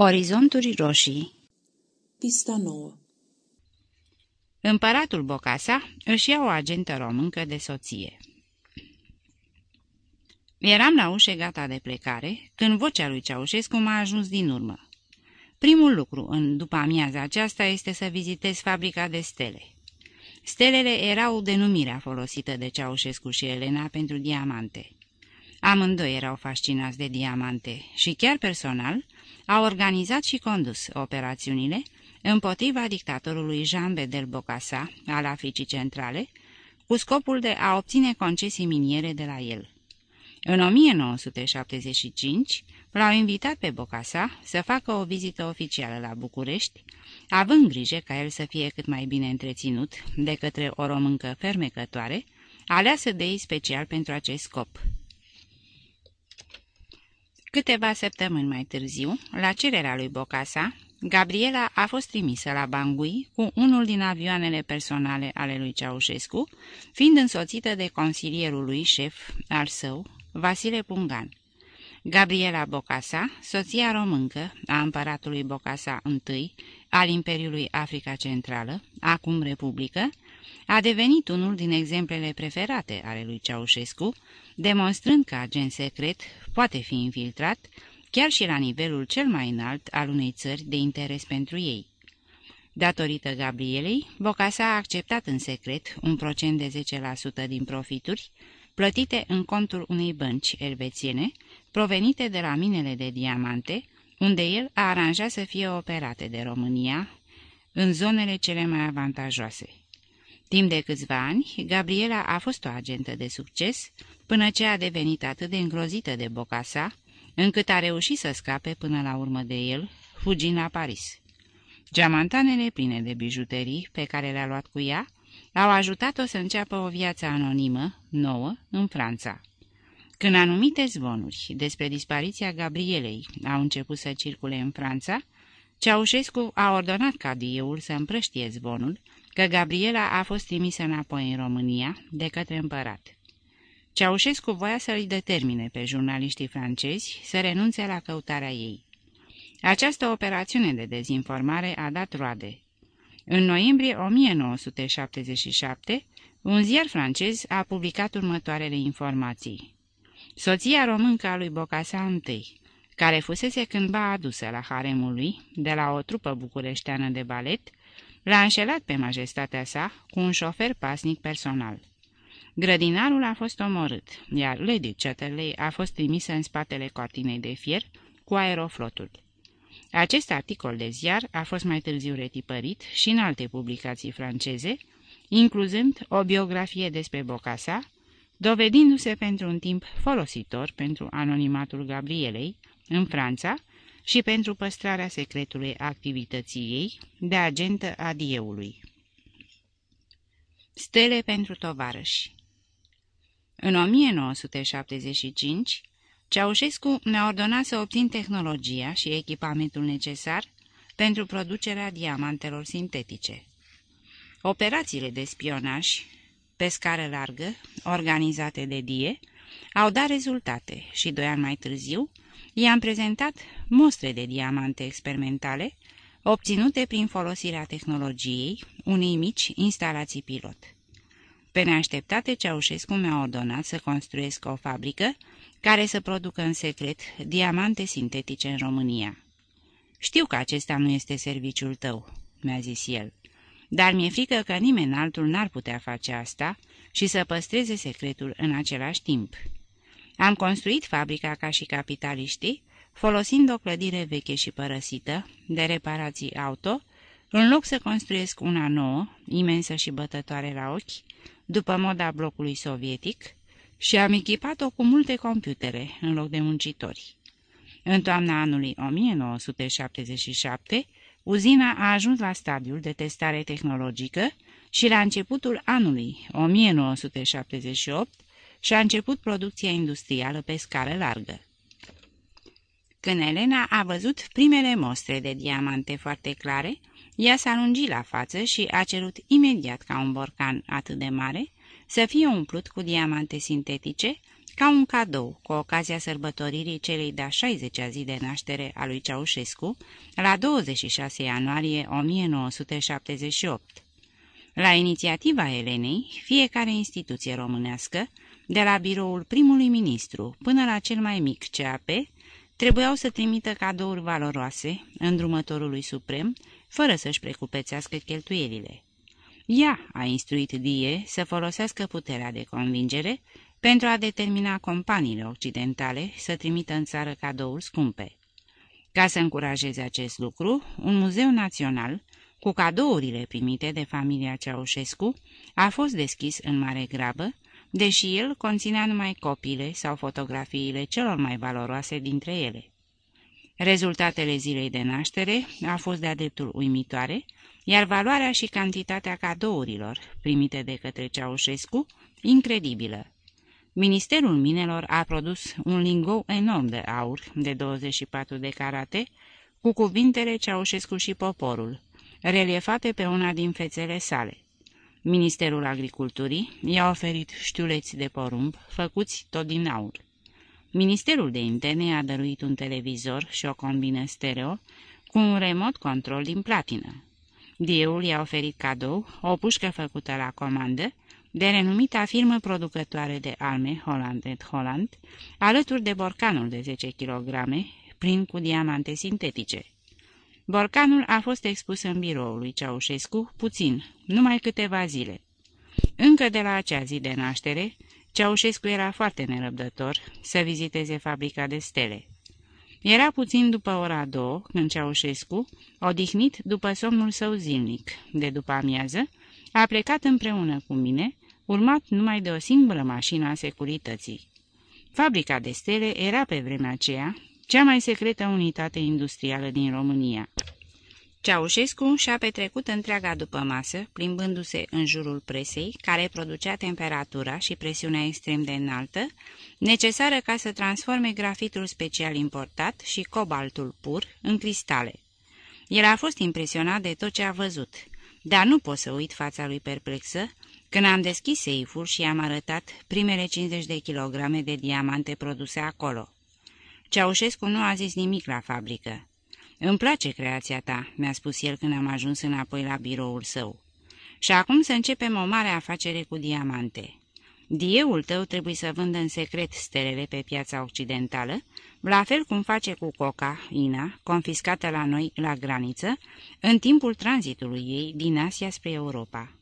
Orizonturi roșii Pista 9 Împăratul Bocasa își ia o agentă româncă de soție. Eram la ușe gata de plecare, când vocea lui Ceaușescu m-a ajuns din urmă. Primul lucru în după amiaza aceasta este să vizitez fabrica de stele. Stelele erau denumirea folosită de Ceaușescu și Elena pentru diamante. Amândoi erau fascinați de diamante și chiar personal a organizat și condus operațiunile împotriva dictatorului Jean Bedel Bocassa al Africii Centrale, cu scopul de a obține concesii miniere de la el. În 1975 l-au invitat pe Bocassa să facă o vizită oficială la București, având grijă ca el să fie cât mai bine întreținut de către o româncă fermecătoare, aleasă de ei special pentru acest scop. Câteva săptămâni mai târziu, la cererea lui Bocasa, Gabriela a fost trimisă la Bangui cu unul din avioanele personale ale lui Ceaușescu, fiind însoțită de consilierul lui șef al său, Vasile Pungan. Gabriela Bocasa, soția româncă a împăratului Bocasa I al Imperiului Africa Centrală, acum Republică, a devenit unul din exemplele preferate ale lui Ceaușescu, demonstrând că agent secret poate fi infiltrat chiar și la nivelul cel mai înalt al unei țări de interes pentru ei. Datorită Gabrielei, Bocasa a acceptat în secret un procent de 10% din profituri, plătite în contul unei bănci elvețiene, provenite de la minele de diamante, unde el a aranjat să fie operate de România, în zonele cele mai avantajoase. Timp de câțiva ani, Gabriela a fost o agentă de succes, până ce a devenit atât de îngrozită de Bocasa, încât a reușit să scape până la urmă de el, fugind la Paris. Geamantanele pline de bijuterii pe care le-a luat cu ea au ajutat-o să înceapă o viață anonimă, nouă, în Franța. Când anumite zvonuri despre dispariția Gabrielei au început să circule în Franța, Ceaușescu a ordonat ca dieul să împrăștie zvonul că Gabriela a fost trimisă înapoi în România de către împărat. Ceaușescu voia să îi determine pe jurnaliștii francezi să renunțe la căutarea ei. Această operațiune de dezinformare a dat roade. În noiembrie 1977, un ziar francez a publicat următoarele informații. Soția româncă a lui Bocasa I, care fusese cândva adusă la haremul lui, de la o trupă bucureșteană de balet, l-a înșelat pe majestatea sa cu un șofer pasnic personal. Grădinarul a fost omorât, iar Lady Chatterley a fost trimisă în spatele cortinei de fier cu aeroflotul. Acest articol de ziar a fost mai târziu retipărit și în alte publicații franceze, incluzând o biografie despre Bocasa, dovedindu-se pentru un timp folositor pentru anonimatul Gabrielei în Franța și pentru păstrarea secretului activității ei de agentă a dieului. Stele pentru tovarăși În 1975, Ceaușescu ne-a ordonat să obțin tehnologia și echipamentul necesar pentru producerea diamantelor sintetice. Operațiile de spionaj pe scară largă, organizate de DIE, au dat rezultate și doi ani mai târziu i-am prezentat mostre de diamante experimentale obținute prin folosirea tehnologiei unei mici instalații pilot. Pe neașteptate, Ceaușescu mi-a ordonat să construiesc o fabrică care să producă în secret diamante sintetice în România. Știu că acesta nu este serviciul tău," mi-a zis el, dar mi-e frică că nimeni altul n-ar putea face asta și să păstreze secretul în același timp." Am construit fabrica ca și capitaliștii, folosind o clădire veche și părăsită, de reparații auto, în loc să construiesc una nouă, imensă și bătătoare la ochi, după moda blocului sovietic, și am echipat-o cu multe computere în loc de muncitori. În toamna anului 1977, uzina a ajuns la stadiul de testare tehnologică și la începutul anului 1978 și-a început producția industrială pe scară largă. Când Elena a văzut primele mostre de diamante foarte clare, ea s-a lungit la față și a cerut imediat ca un borcan atât de mare să fie umplut cu diamante sintetice ca un cadou cu ocazia sărbătoririi celei de-a 60-a zi de naștere a lui Ceaușescu, la 26 ianuarie 1978. La inițiativa Elenei, fiecare instituție românească, de la biroul primului ministru până la cel mai mic CAP, trebuiau să trimită cadouri valoroase îndrumătorului suprem, fără să-și precupețească cheltuielile. Ea a instruit Die să folosească puterea de convingere pentru a determina companiile occidentale să trimită în țară cadouri scumpe. Ca să încurajeze acest lucru, un muzeu național, cu cadourile primite de familia Ceaușescu, a fost deschis în mare grabă, deși el conținea numai copiile sau fotografiile celor mai valoroase dintre ele. Rezultatele zilei de naștere a fost de-a dreptul uimitoare, iar valoarea și cantitatea cadourilor primite de către Ceaușescu, incredibilă. Ministerul Minelor a produs un lingou enorm de aur, de 24 de carate, cu cuvintele Ceaușescu și poporul, reliefate pe una din fețele sale. Ministerul Agriculturii i-a oferit știuleți de porumb, făcuți tot din aur. Ministerul de Interne a dăruit un televizor și o combină stereo cu un remot control din platină. Dieul i-a oferit cadou o pușcă făcută la comandă de renumita firmă producătoare de arme Holland Holland, alături de borcanul de 10 kg, plin cu diamante sintetice. Borcanul a fost expus în biroul lui Ceaușescu puțin, numai câteva zile. Încă de la acea zi de naștere, Ceaușescu era foarte nerăbdător să viziteze fabrica de stele. Era puțin după ora două, când Ceaușescu, odihnit după somnul său zilnic, de după amiază, a plecat împreună cu mine, urmat numai de o singură mașină a securității. Fabrica de stele era pe vremea aceea cea mai secretă unitate industrială din România. Ceaușescu și-a petrecut întreaga după masă, plimbându-se în jurul presei, care producea temperatura și presiunea extrem de înaltă, necesară ca să transforme grafitul special importat și cobaltul pur în cristale. El a fost impresionat de tot ce a văzut, dar nu pot să uit fața lui perplexă când am deschis seiful și am arătat primele 50 de kilograme de diamante produse acolo. Ceaușescu nu a zis nimic la fabrică. Îmi place creația ta," mi-a spus el când am ajuns înapoi la biroul său. Și acum să începem o mare afacere cu diamante. Dieul tău trebuie să vândă în secret stelele pe piața occidentală, la fel cum face cu coca, Ina, confiscată la noi la graniță, în timpul tranzitului ei din Asia spre Europa.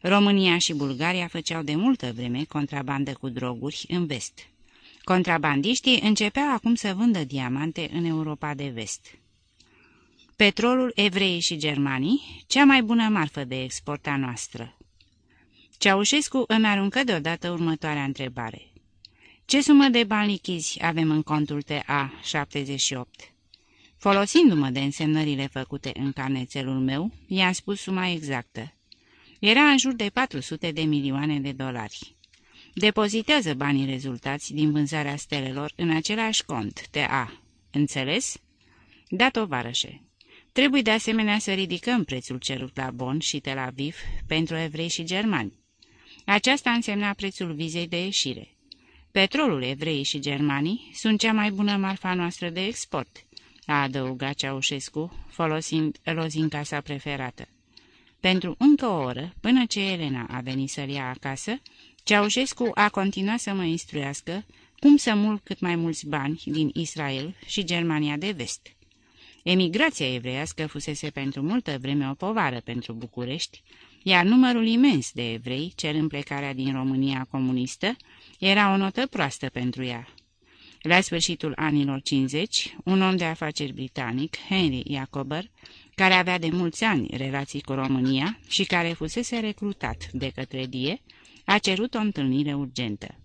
România și Bulgaria făceau de multă vreme contrabandă cu droguri în vest. Contrabandiștii începeau acum să vândă diamante în Europa de vest. Petrolul, evreii și germanii, cea mai bună marfă de export a noastră. Ceaușescu îmi aruncă deodată următoarea întrebare. Ce sumă de bani lichizi avem în contul TA78? Folosindu-mă de însemnările făcute în carnețelul meu, i-am spus suma exactă. Era în jur de 400 de milioane de dolari. Depozitează banii rezultați din vânzarea stelelor în același cont, TA. Înțeles? Da, tovarășe. Trebuie de asemenea să ridicăm prețul cerut la Bonn și Tel Aviv pentru evrei și germani. Aceasta însemna prețul vizei de ieșire. Petrolul evrei și germanii sunt cea mai bună marfa noastră de export, a adăugat Ceaușescu, folosind lozinca sa preferată. Pentru încă o oră, până ce Elena a venit să-l ia acasă, Ceaușescu a continuat să mă instruiască cum să mulc cât mai mulți bani din Israel și Germania de vest. Emigrația evreiască fusese pentru multă vreme o povară pentru București, iar numărul imens de evrei, cerând plecarea din România comunistă, era o notă proastă pentru ea. La sfârșitul anilor 50, un om de afaceri britanic, Henry Jacober, care avea de mulți ani relații cu România și care fusese recrutat de către Die, a cerut o întâlnire urgentă.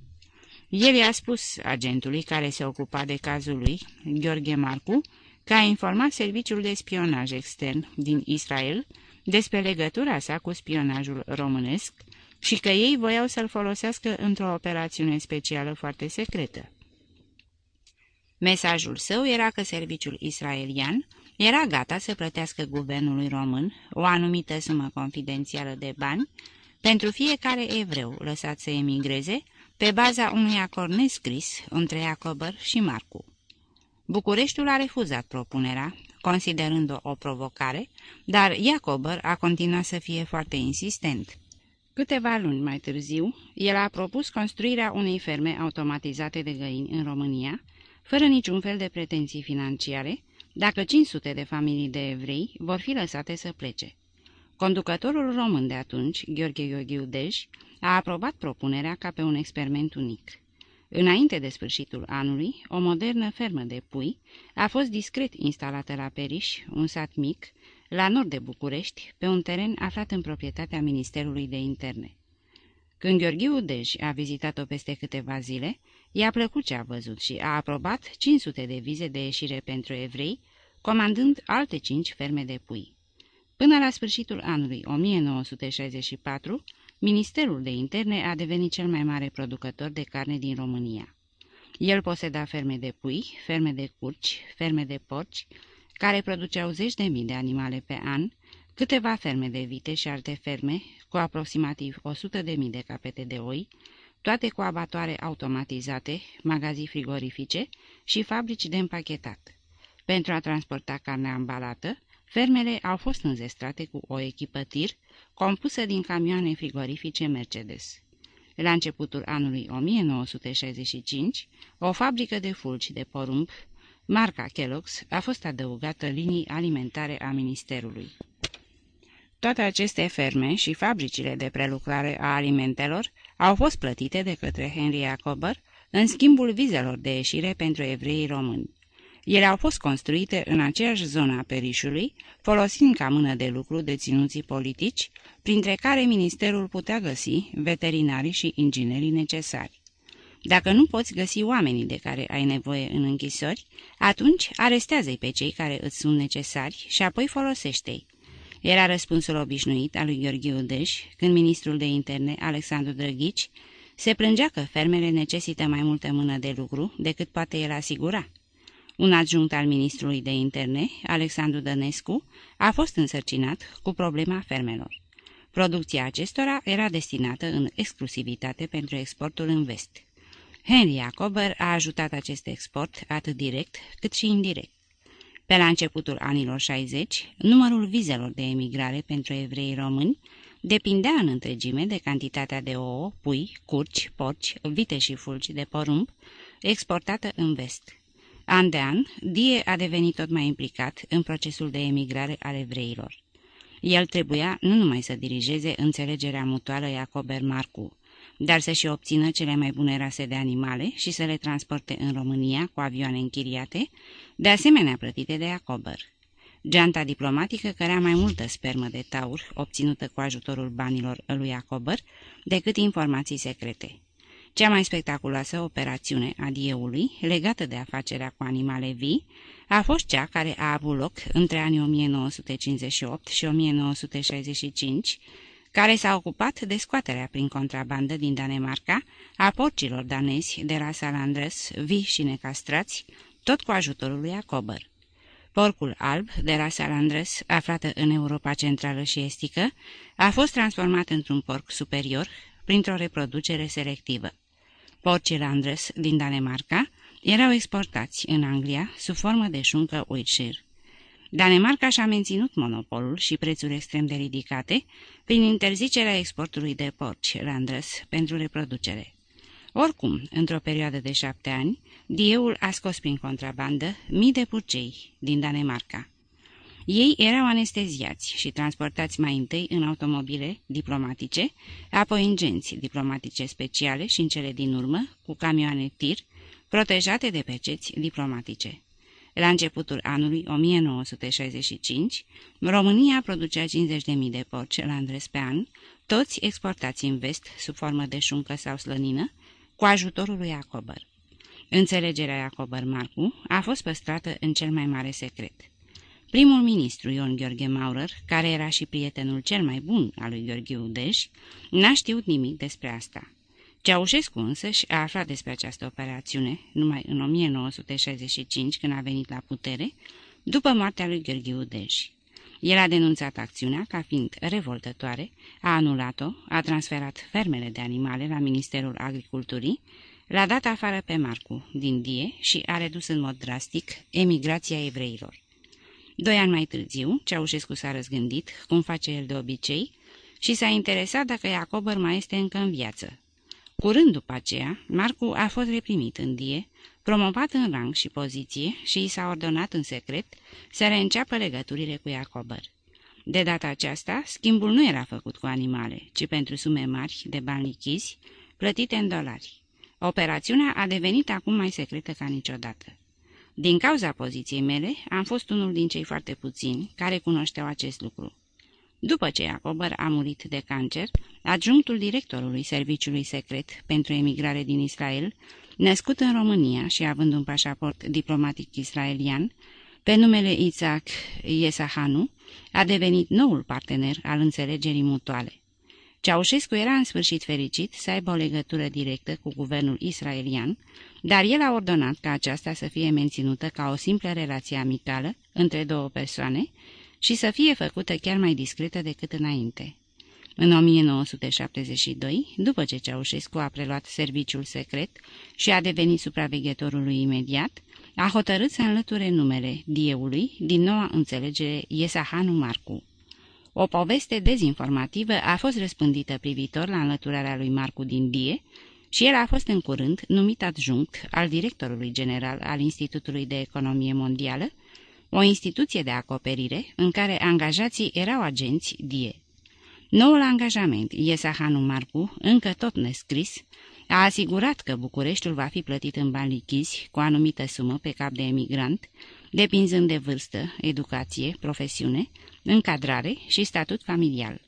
El i-a spus agentului care se ocupa de cazul lui, Gheorghe Marcu, că a informat serviciul de spionaj extern din Israel despre legătura sa cu spionajul românesc și că ei voiau să-l folosească într-o operațiune specială foarte secretă. Mesajul său era că serviciul israelian era gata să plătească guvernului român o anumită sumă confidențială de bani pentru fiecare evreu lăsat să emigreze pe baza unui acord nescris între Iacober și Marcu. Bucureștiul a refuzat propunerea, considerând-o o provocare, dar Iacober a continuat să fie foarte insistent. Câteva luni mai târziu, el a propus construirea unei ferme automatizate de găini în România, fără niciun fel de pretenții financiare, dacă 500 de familii de evrei vor fi lăsate să plece. Conducătorul român de atunci, Gheorghe Gheorghiu Dej, a aprobat propunerea ca pe un experiment unic. Înainte de sfârșitul anului, o modernă fermă de pui a fost discret instalată la Periș, un sat mic, la nord de București, pe un teren aflat în proprietatea Ministerului de Interne. Când Gheorghiu Dej a vizitat-o peste câteva zile, i-a plăcut ce a văzut și a aprobat 500 de vize de ieșire pentru evrei, comandând alte cinci ferme de pui. Până la sfârșitul anului 1964, Ministerul de Interne a devenit cel mai mare producător de carne din România. El poseda ferme de pui, ferme de curci, ferme de porci, care produceau zeci de mii de animale pe an, câteva ferme de vite și alte ferme, cu aproximativ 100 de mii de capete de oi, toate cu abatoare automatizate, magazii frigorifice și fabrici de împachetat. Pentru a transporta carnea ambalată, fermele au fost înzestrate cu o echipă tir, compusă din camioane frigorifice Mercedes. La începutul anului 1965, o fabrică de fulgi de porumb, marca Kellogg's, a fost adăugată linii alimentare a Ministerului. Toate aceste ferme și fabricile de prelucrare a alimentelor au fost plătite de către Henry Jacober în schimbul vizelor de ieșire pentru evreii români. Ele au fost construite în aceeași zonă a Perișului, folosind ca mână de lucru deținuții politici, printre care ministerul putea găsi veterinarii și inginerii necesari. Dacă nu poți găsi oamenii de care ai nevoie în închisori, atunci arestează-i pe cei care îți sunt necesari și apoi folosește-i. Era răspunsul obișnuit al lui Gheorghe Udeș, când ministrul de interne, Alexandru Drăghici, se plângea că fermele necesită mai multă mână de lucru decât poate el asigura. Un adjunct al ministrului de interne, Alexandru Dănescu, a fost însărcinat cu problema fermelor. Producția acestora era destinată în exclusivitate pentru exportul în vest. Henry Jacober a ajutat acest export atât direct cât și indirect. Pe la începutul anilor 60, numărul vizelor de emigrare pentru evrei români depindea în întregime de cantitatea de ouă, pui, curci, porci, vite și fulgi de porumb exportată în vest. An de an, Die a devenit tot mai implicat în procesul de emigrare al evreilor. El trebuia nu numai să dirigeze înțelegerea mutuală Jacober-Marcu, dar să și obțină cele mai bune rase de animale și să le transporte în România cu avioane închiriate, de asemenea plătite de Jacober. Geanta diplomatică cărea mai multă spermă de taur obținută cu ajutorul banilor lui Jacober decât informații secrete. Cea mai spectaculoasă operațiune a dieului, legată de afacerea cu animale vii, a fost cea care a avut loc între anii 1958 și 1965, care s-a ocupat de scoaterea prin contrabandă din Danemarca a porcilor danezi de rasa Landres, vii și necastrați, tot cu ajutorul lui Acober. Porcul alb, de rasa Landres, aflată în Europa Centrală și Estică, a fost transformat într-un porc superior printr-o reproducere selectivă. Porcii Landres din Danemarca erau exportați în Anglia sub formă de șuncă Wiltshire. Danemarca și-a menținut monopolul și prețuri extrem de ridicate prin interzicerea exportului de porci Landres pentru reproducere. Oricum, într-o perioadă de șapte ani, Dieul a scos prin contrabandă mii de purcei din Danemarca. Ei erau anesteziați și transportați mai întâi în automobile diplomatice, apoi în genți diplomatice speciale și în cele din urmă cu camioane tir, protejate de peceți diplomatice. La începutul anului 1965, România producea 50.000 de porci la Andres pe an, toți exportați în vest sub formă de șuncă sau slănină, cu ajutorul lui Acober. Înțelegerea Iacober Marcu a fost păstrată în cel mai mare secret. Primul ministru Ion Gheorghe Maurer, care era și prietenul cel mai bun al lui Gheorghe Udeș, n-a știut nimic despre asta. Ceaușescu însăși a aflat despre această operațiune numai în 1965, când a venit la putere, după moartea lui Gheorghe Udeș. El a denunțat acțiunea ca fiind revoltătoare, a anulat-o, a transferat fermele de animale la Ministerul Agriculturii, l-a dat afară pe Marcu din Die și a redus în mod drastic emigrația evreilor. Doi ani mai târziu, Ceaușescu s-a răzgândit, cum face el de obicei, și s-a interesat dacă Iacobăr mai este încă în viață. Curând după aceea, Marcu a fost reprimit în Die, promovat în rang și poziție și i s-a ordonat în secret să reînceapă legăturile cu Iacobăr. De data aceasta, schimbul nu era făcut cu animale, ci pentru sume mari de bani lichizi, plătite în dolari. Operațiunea a devenit acum mai secretă ca niciodată. Din cauza poziției mele, am fost unul din cei foarte puțini care cunoșteau acest lucru. După ce Iacobăr a murit de cancer, adjunctul directorului Serviciului Secret pentru emigrare din Israel, născut în România și având un pașaport diplomatic israelian, pe numele Isaac Iesahanu, a devenit noul partener al înțelegerii mutuale. Ceaușescu era în sfârșit fericit să aibă o legătură directă cu guvernul israelian, dar el a ordonat ca aceasta să fie menținută ca o simplă relație amicală între două persoane și să fie făcută chiar mai discretă decât înainte. În 1972, după ce Ceaușescu a preluat serviciul secret și a devenit supraveghetorul lui imediat, a hotărât să înlăture numele dieului din noua înțelegere Iesahanu Marcu. O poveste dezinformativă a fost răspândită privitor la înlăturarea lui Marcu din Die și el a fost în curând numit adjunct al directorului general al Institutului de Economie Mondială, o instituție de acoperire în care angajații erau agenți DIE. Noul angajament, Iesahanu Marcu, încă tot nescris, a asigurat că Bucureștiul va fi plătit în bani lichizi cu o anumită sumă pe cap de emigrant, depinzând de vârstă, educație, profesiune, încadrare și statut familial.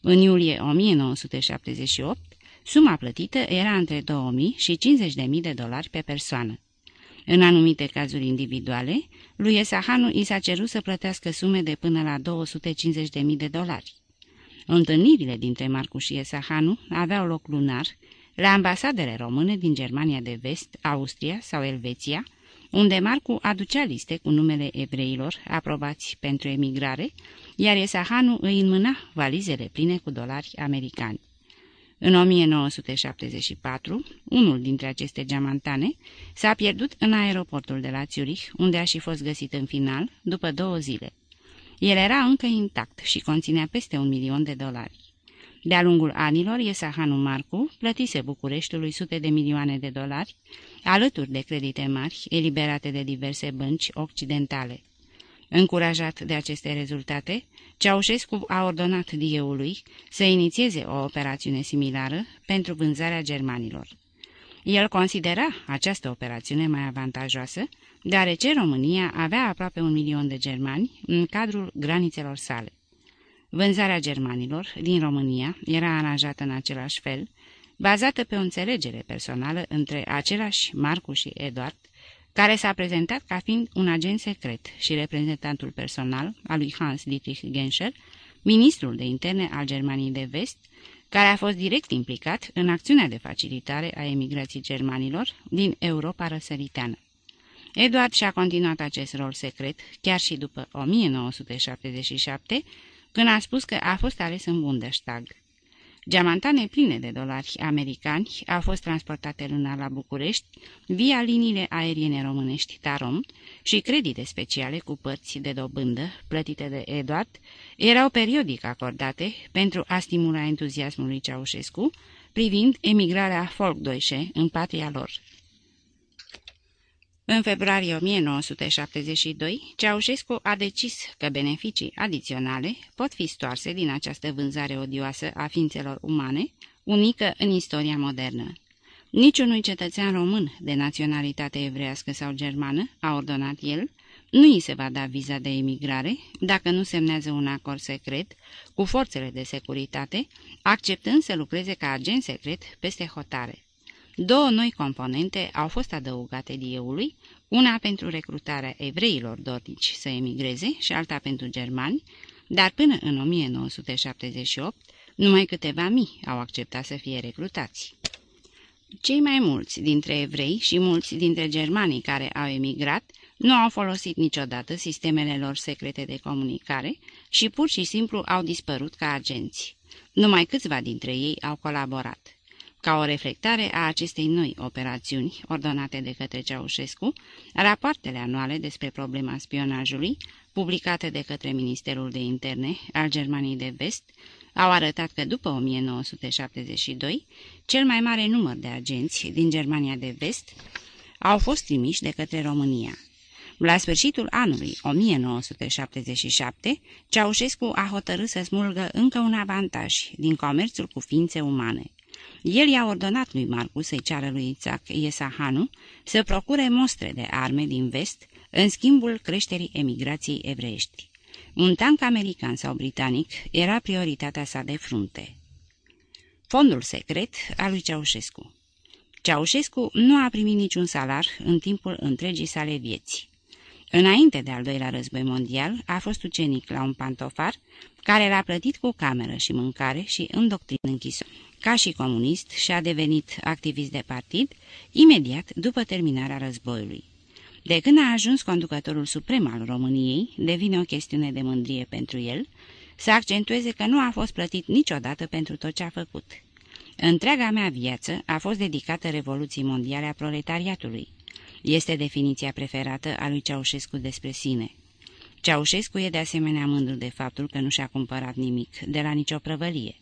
În iulie 1978, suma plătită era între 2000 și 50.000 de dolari pe persoană. În anumite cazuri individuale, lui Esahanu i s-a cerut să plătească sume de până la 250.000 de dolari. Întâlnirile dintre Marcu și Esahanu aveau loc lunar la ambasadele române din Germania de Vest, Austria sau Elveția, unde Marcu aducea liste cu numele evreilor aprobați pentru emigrare, iar Esahanu îi înmâna valizele pline cu dolari americani. În 1974, unul dintre aceste geamantane s-a pierdut în aeroportul de la Zurich, unde a și fost găsit în final, după două zile. El era încă intact și conținea peste un milion de dolari. De-a lungul anilor, Iesahanu Marcu plătise Bucureștiului sute de milioane de dolari, alături de credite mari, eliberate de diverse bănci occidentale. Încurajat de aceste rezultate, Ceaușescu a ordonat dieului să inițieze o operațiune similară pentru vânzarea germanilor. El considera această operațiune mai avantajoasă, deoarece România avea aproape un milion de germani în cadrul granițelor sale. Vânzarea germanilor din România era aranjată în același fel, bazată pe o înțelegere personală între același Marcu și Eduard, care s-a prezentat ca fiind un agent secret și reprezentantul personal al lui Hans Dietrich Genscher, ministrul de interne al Germaniei de Vest, care a fost direct implicat în acțiunea de facilitare a emigrației germanilor din Europa răsăriteană. Eduard și-a continuat acest rol secret chiar și după 1977, când a spus că a fost ales în Bundestag. Geamantane pline de dolari americani au fost transportate lunar la București via liniile aeriene românești Tarom și credite speciale cu părți de dobândă plătite de Eduard erau periodic acordate pentru a stimula entuziasmul lui Ceaușescu privind emigrarea Folkdeutsche în patria lor. În februarie 1972, Ceaușescu a decis că beneficii adiționale pot fi stoarse din această vânzare odioasă a ființelor umane, unică în istoria modernă. Niciunui cetățean român de naționalitate evrească sau germană, a ordonat el, nu îi se va da viza de emigrare dacă nu semnează un acord secret cu forțele de securitate, acceptând să lucreze ca agent secret peste hotare. Două noi componente au fost adăugate dieului, una pentru recrutarea evreilor dornici să emigreze și alta pentru germani, dar până în 1978 numai câteva mii au acceptat să fie recrutați. Cei mai mulți dintre evrei și mulți dintre germanii care au emigrat nu au folosit niciodată sistemele lor secrete de comunicare și pur și simplu au dispărut ca agenți. Numai câțiva dintre ei au colaborat. Ca o reflectare a acestei noi operațiuni ordonate de către Ceaușescu, rapoartele anuale despre problema spionajului, publicate de către Ministerul de Interne al Germaniei de Vest, au arătat că după 1972, cel mai mare număr de agenți din Germania de Vest au fost trimiși de către România. La sfârșitul anului 1977, Ceaușescu a hotărât să smulgă încă un avantaj din comerțul cu ființe umane. El i-a ordonat lui Marcu să-i ceară lui Isaac Iesahanu să procure mostre de arme din vest în schimbul creșterii emigrației evreiești. Un tank american sau britanic era prioritatea sa de frunte. Fondul secret al lui Ceaușescu Ceaușescu nu a primit niciun salar în timpul întregii sale vieți. Înainte de al doilea război mondial, a fost ucenic la un pantofar care l-a plătit cu cameră și mâncare și îndoctrin închisă. Ca și comunist și-a devenit activist de partid imediat după terminarea războiului. De când a ajuns conducătorul suprem al României, devine o chestiune de mândrie pentru el, să accentueze că nu a fost plătit niciodată pentru tot ce a făcut. Întreaga mea viață a fost dedicată Revoluției Mondiale a Proletariatului. Este definiția preferată a lui Ceaușescu despre sine. Ceaușescu e de asemenea mândru de faptul că nu și-a cumpărat nimic de la nicio prăvălie.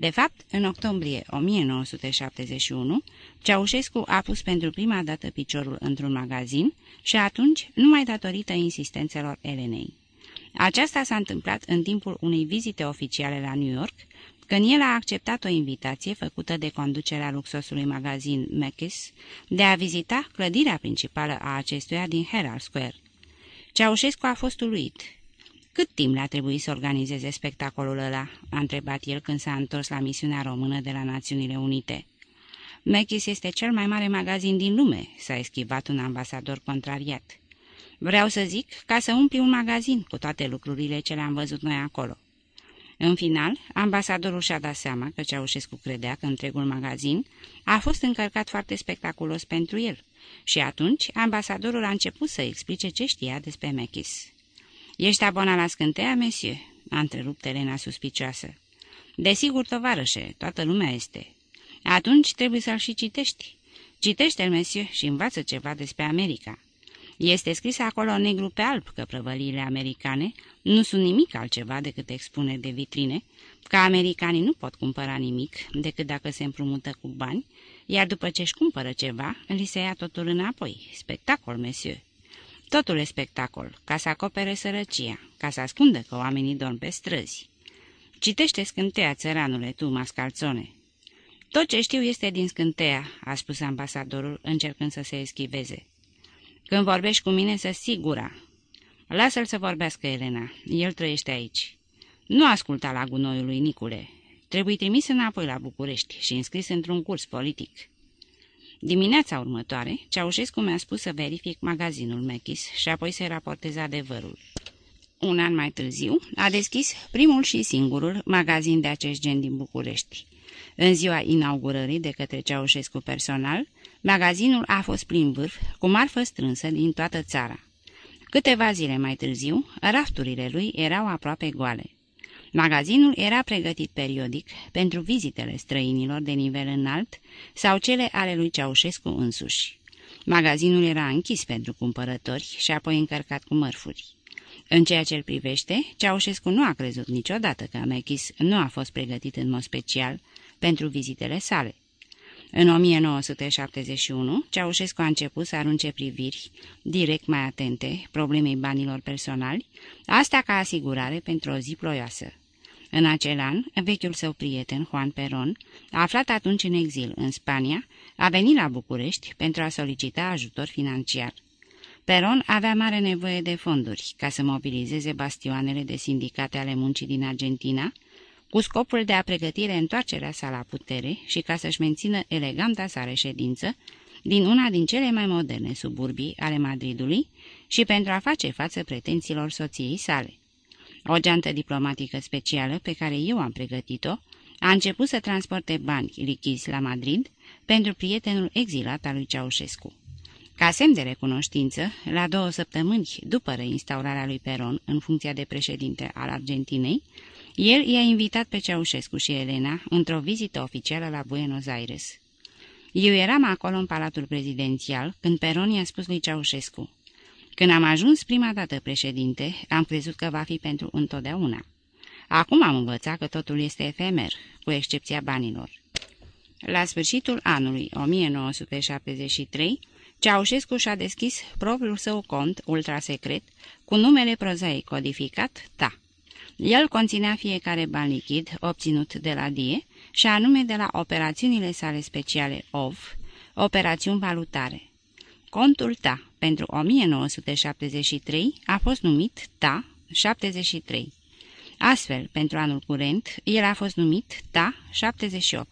De fapt, în octombrie 1971, Ceaușescu a pus pentru prima dată piciorul într-un magazin și atunci numai datorită insistențelor Elenei. Aceasta s-a întâmplat în timpul unei vizite oficiale la New York, când el a acceptat o invitație făcută de conducerea luxosului magazin Macy's de a vizita clădirea principală a acestuia din Herald Square. Ceaușescu a fost uluit. Cât timp le-a trebuit să organizeze spectacolul ăla?" a întrebat el când s-a întors la misiunea română de la Națiunile Unite. Macy's este cel mai mare magazin din lume," s-a eschivat un ambasador contrariat. Vreau să zic ca să umpli un magazin cu toate lucrurile ce le-am văzut noi acolo." În final, ambasadorul și-a dat seama că Ceaușescu credea că întregul magazin a fost încărcat foarte spectaculos pentru el și atunci ambasadorul a început să explice ce știa despre Mechis. Ești abonat la scânteia, monsieur?" a întrerupt Elena suspicioasă. Desigur, tovarășe, toată lumea este." Atunci trebuie să-l și citești. Citește-l, monsieur, și învață ceva despre America." Este scris acolo negru pe alb că prăvăliile americane nu sunt nimic altceva decât expune de vitrine, că americanii nu pot cumpăra nimic decât dacă se împrumută cu bani, iar după ce își cumpără ceva, li se ia totul înapoi. Spectacol, monsieur! Totul e spectacol, ca să acopere sărăcia, ca să ascundă că oamenii dorm pe străzi. Citește scânteia, țăranule, tu, mascalțone. Tot ce știu este din scânteia, a spus ambasadorul, încercând să se eschiveze. Când vorbești cu mine, să sigura. Lasă-l să vorbească, Elena. El trăiește aici. Nu asculta la gunoiul lui Nicule. Trebuie trimis înapoi la București și înscris într-un curs politic. Dimineața următoare, Ceaușescu mi-a spus să verific magazinul Mechis și apoi să-i raportez adevărul. Un an mai târziu, a deschis primul și singurul magazin de acest gen din București. În ziua inaugurării de către Ceaușescu personal, magazinul a fost plin vârf, cu marfă strânsă din toată țara. Câteva zile mai târziu, rafturile lui erau aproape goale. Magazinul era pregătit periodic pentru vizitele străinilor de nivel înalt sau cele ale lui Ceaușescu însuși. Magazinul era închis pentru cumpărători și apoi încărcat cu mărfuri. În ceea ce îl privește, Ceaușescu nu a crezut niciodată că Mechis nu a fost pregătit în mod special pentru vizitele sale. În 1971, Ceaușescu a început să arunce priviri direct mai atente problemei banilor personali, asta ca asigurare pentru o zi ploioasă. În acel an, vechiul său prieten, Juan Peron, aflat atunci în exil în Spania, a venit la București pentru a solicita ajutor financiar. Peron avea mare nevoie de fonduri ca să mobilizeze bastioanele de sindicate ale muncii din Argentina, cu scopul de a pregăti întoarcerea sa la putere și ca să-și mențină eleganta sa reședință din una din cele mai moderne suburbii ale Madridului și pentru a face față pretențiilor soției sale. O geantă diplomatică specială pe care eu am pregătit-o a început să transporte bani lichizi la Madrid pentru prietenul exilat al lui Ceaușescu. Ca semn de recunoștință, la două săptămâni după reinstaurarea lui Peron în funcția de președinte al Argentinei, el i-a invitat pe Ceaușescu și Elena într-o vizită oficială la Buenos Aires. Eu eram acolo în palatul prezidențial când Peron i-a spus lui Ceaușescu. Când am ajuns prima dată președinte, am crezut că va fi pentru întotdeauna. Acum am învățat că totul este efemer, cu excepția banilor. La sfârșitul anului 1973, Ceaușescu și-a deschis propriul său cont ultrasecret cu numele prozaic codificat TA. El conținea fiecare ban lichid obținut de la DIE și anume de la operațiunile sale speciale OV, operațiuni valutare. Contul TA pentru 1973 a fost numit TA 73. Astfel, pentru anul curent, el a fost numit TA 78.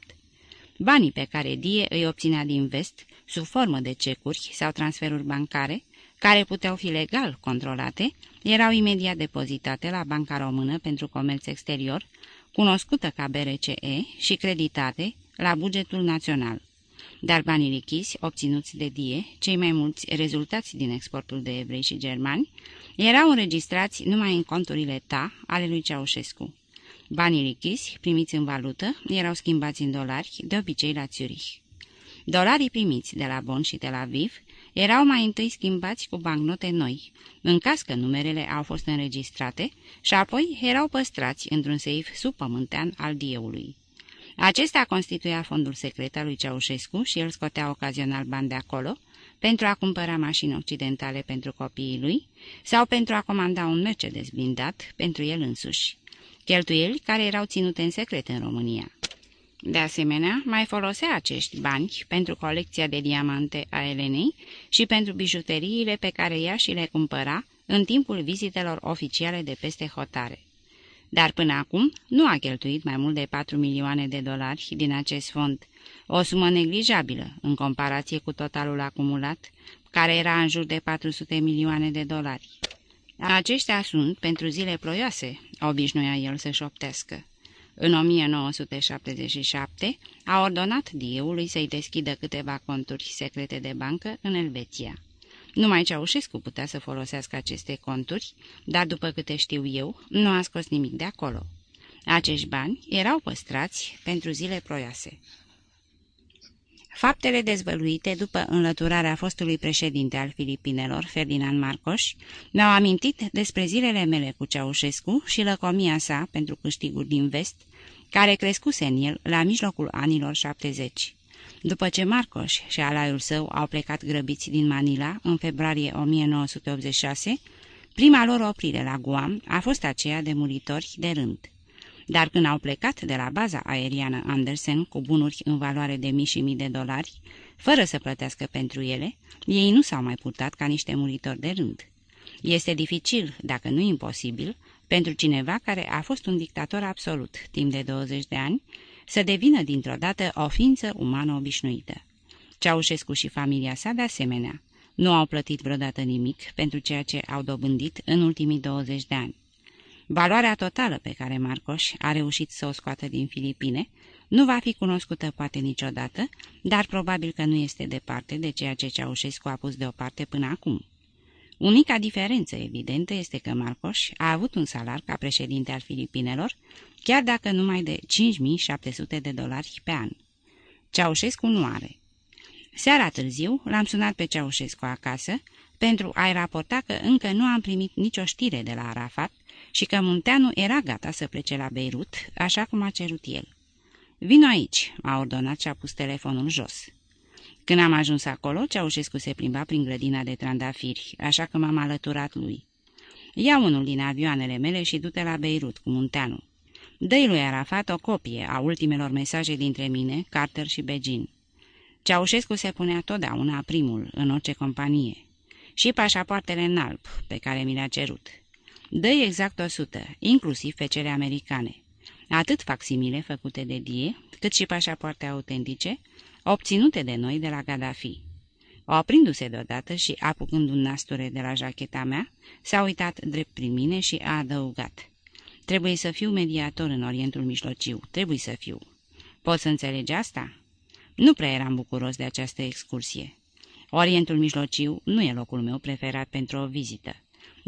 Banii pe care Die îi obținea din vest, sub formă de cecuri sau transferuri bancare, care puteau fi legal controlate, erau imediat depozitate la Banca Română pentru Comerț Exterior, cunoscută ca BRCE și creditate la bugetul național. Dar banii lichizi obținuți de Die, cei mai mulți rezultați din exportul de evrei și germani, erau înregistrați numai în conturile TA ale lui Ceaușescu. Banii lichizi, primiți în valută, erau schimbați în dolari, de obicei la Zurich. Dolarii primiți de la Bonn și Tel Aviv erau mai întâi schimbați cu bancnote noi, în caz că numerele au fost înregistrate, și apoi erau păstrați într-un seif subpământean al dieului. Acesta constituia fondul secret al lui Ceaușescu și el scotea ocazional bani de acolo pentru a cumpăra mașini occidentale pentru copiii lui sau pentru a comanda un Mercedes blindat pentru el însuși. Cheltuieli care erau ținute în secret în România. De asemenea, mai folosea acești bani pentru colecția de diamante a Elenei și pentru bijuteriile pe care ea și le cumpăra în timpul vizitelor oficiale de peste hotare. Dar până acum nu a cheltuit mai mult de 4 milioane de dolari din acest fond, o sumă neglijabilă în comparație cu totalul acumulat, care era în jur de 400 milioane de dolari. Aceștia sunt pentru zile ploioase, obișnuia el să șoptească. În 1977 a ordonat Dieului să-i deschidă câteva conturi secrete de bancă în Elveția. Numai Ceaușescu putea să folosească aceste conturi, dar după câte știu eu, nu a scos nimic de acolo. Acești bani erau păstrați pentru zile proiase. Faptele dezvăluite după înlăturarea fostului președinte al Filipinelor, Ferdinand Marcos, mi-au amintit despre zilele mele cu Ceaușescu și lăcomia sa pentru câștiguri din vest, care crescuse în el la mijlocul anilor 70. După ce Marcos și alaiul său au plecat grăbiți din Manila în februarie 1986, prima lor oprire la Guam a fost aceea de muritori de rând. Dar când au plecat de la baza aeriană Andersen cu bunuri în valoare de mii și mii de dolari, fără să plătească pentru ele, ei nu s-au mai purtat ca niște muritori de rând. Este dificil, dacă nu imposibil, pentru cineva care a fost un dictator absolut timp de 20 de ani, să devină dintr-o dată o ființă umană obișnuită. Ceaușescu și familia sa de asemenea nu au plătit vreodată nimic pentru ceea ce au dobândit în ultimii 20 de ani. Valoarea totală pe care Marcos a reușit să o scoată din Filipine nu va fi cunoscută poate niciodată, dar probabil că nu este departe de ceea ce Ceaușescu a pus deoparte până acum. Unica diferență evidentă este că Marcos a avut un salar ca președinte al Filipinelor, chiar dacă numai de 5700 de dolari pe an. Ceaușescu nu are. Seara târziu l-am sunat pe Ceaușescu acasă pentru a-i raporta că încă nu am primit nicio știre de la Arafat și că Munteanu era gata să plece la Beirut, așa cum a cerut el. Vino aici," a ordonat și a pus telefonul jos. Când am ajuns acolo, Ceaușescu se plimba prin grădina de trandafiri, așa că m-am alăturat lui. Ia unul din avioanele mele și du-te la Beirut cu Munteanu. Dă-i lui Arafat o copie a ultimelor mesaje dintre mine, Carter și Begin. Ceaușescu se punea totdeauna primul în orice companie. Și pașapoartele în alb, pe care mi le-a cerut. Dă exact o sută, inclusiv pe cele americane. Atât facsimile făcute de Die, cât și pașapoarte autentice, obținute de noi de la Gaddafi. Oprindu-se deodată și apucând un nasture de la jacheta mea, s-a uitat drept prin mine și a adăugat. Trebuie să fiu mediator în Orientul Mijlociu, trebuie să fiu. Poți să înțelegi asta? Nu prea eram bucuros de această excursie. Orientul Mijlociu nu e locul meu preferat pentru o vizită,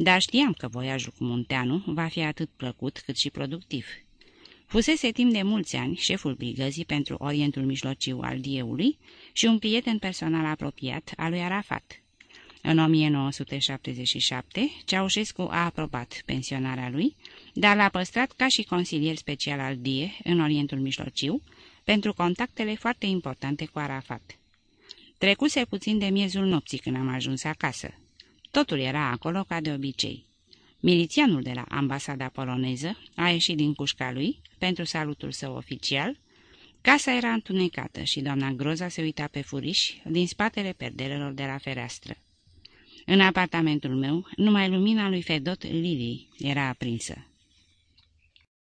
dar știam că voiajul cu Munteanu va fi atât plăcut cât și productiv. Fusese timp de mulți ani șeful brigăzii pentru Orientul Mijlociu al Dieului și un prieten personal apropiat al lui Arafat. În 1977, Ceaușescu a aprobat pensionarea lui, dar l-a păstrat ca și consilier special al DIE în Orientul Mijlociu pentru contactele foarte importante cu Arafat. Trecuse puțin de miezul nopții când am ajuns acasă. Totul era acolo ca de obicei. Milițianul de la ambasada poloneză a ieșit din cușca lui pentru salutul său oficial. Casa era întunecată și doamna Groza se uita pe furiș din spatele perdelelor de la fereastră. În apartamentul meu, numai lumina lui Fedot Lily era aprinsă.